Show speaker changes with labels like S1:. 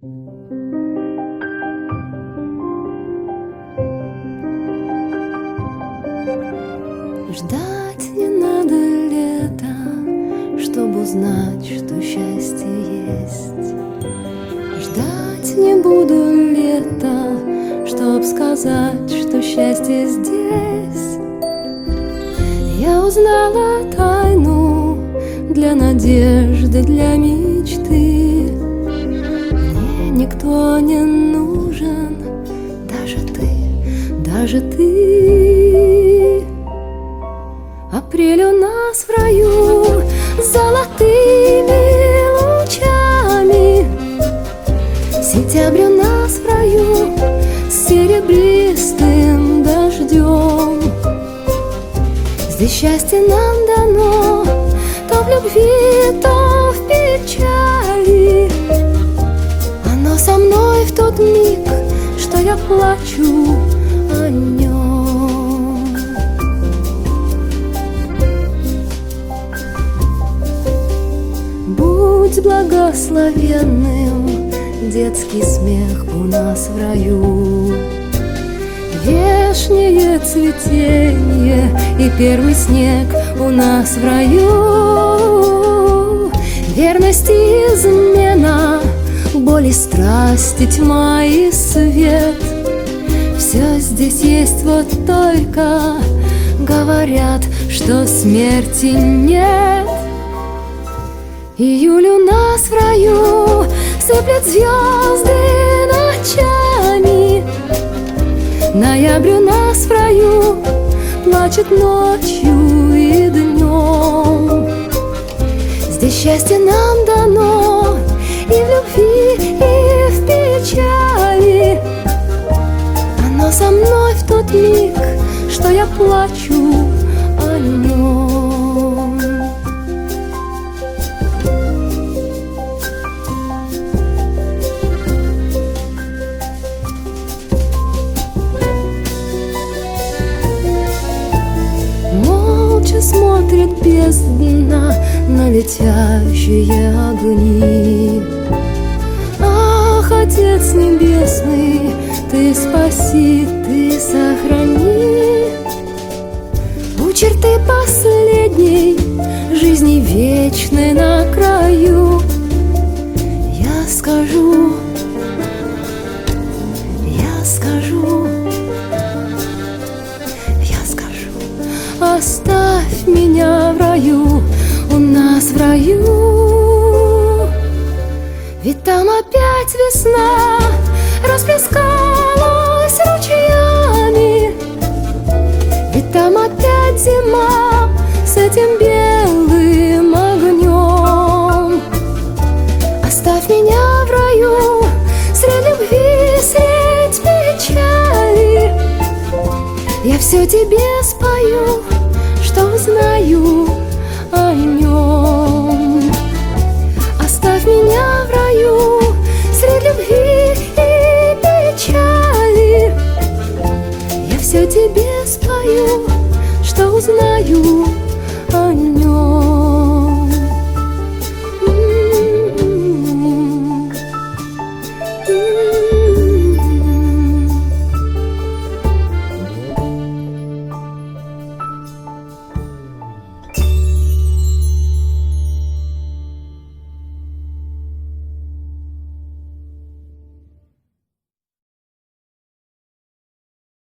S1: Ждать не надо лета, чтобы узнать, что счастье есть. Ждать не буду лета, чтоб сказать, что счастье здесь. Я узнала тайну для надежды, для мечты. Никто не нужен, даже ты, даже ты. Апрель у нас в раю золотыми лучами. Сентябрь у нас в раю серебристым дождем. Здесь счастье нам дано то в любви, то в печали Со мной в тот миг, что я плачу о нем Будь благословенным детский смех у нас в раю. Вешнее цветение и первый снег у нас в раю. Верность и измена, боль и страсть, тьма и свет. Все здесь есть вот только говорят, что смерти нет. Июль у нас в раю Сыплет звезды ночами Ноябрь у нас в раю Плачет ночью и днем Здесь счастье нам дано И в любви, со мной в тот миг, что я плачу о нем. Молча смотрит бездна на летящие огни. Ах, Отец Небесный, Ты спаси, Сохрани У черты последней жизни вечной на краю Я скажу, я скажу я скажу, оставь меня в раю, у нас в раю. Ведь там опять весна расплескалась Я все тебе спою, что знаю о нем. Оставь меня в раю среди любви и печали. Я все тебе спою, что узнаю